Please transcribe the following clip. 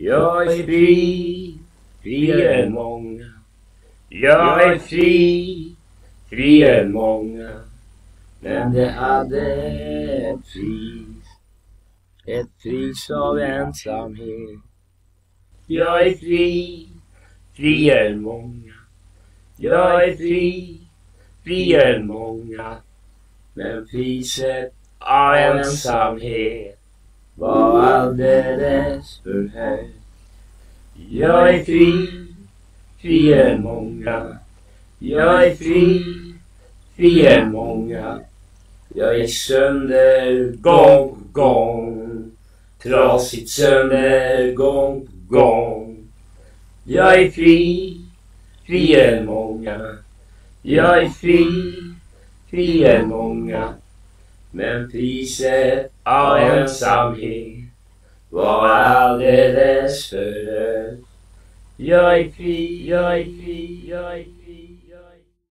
Jag är fri, friare än många. Jag är fri, friare än många. Men det hade ett pris. Ett pris av ensamhet. Jag är fri, friare än många. Jag är fri, friare än många. Men priset av ensamhet var alldeles för hög. Jag är fri, fri än många. Jag är fri, fri än många. Jag är sönder gång på gång. Trasigt sönder gång på gång. Jag är fri, fri än många. Jag är fri, fri än många. Men priset av ensamhet var alldeles för högt. Jag är fri, jag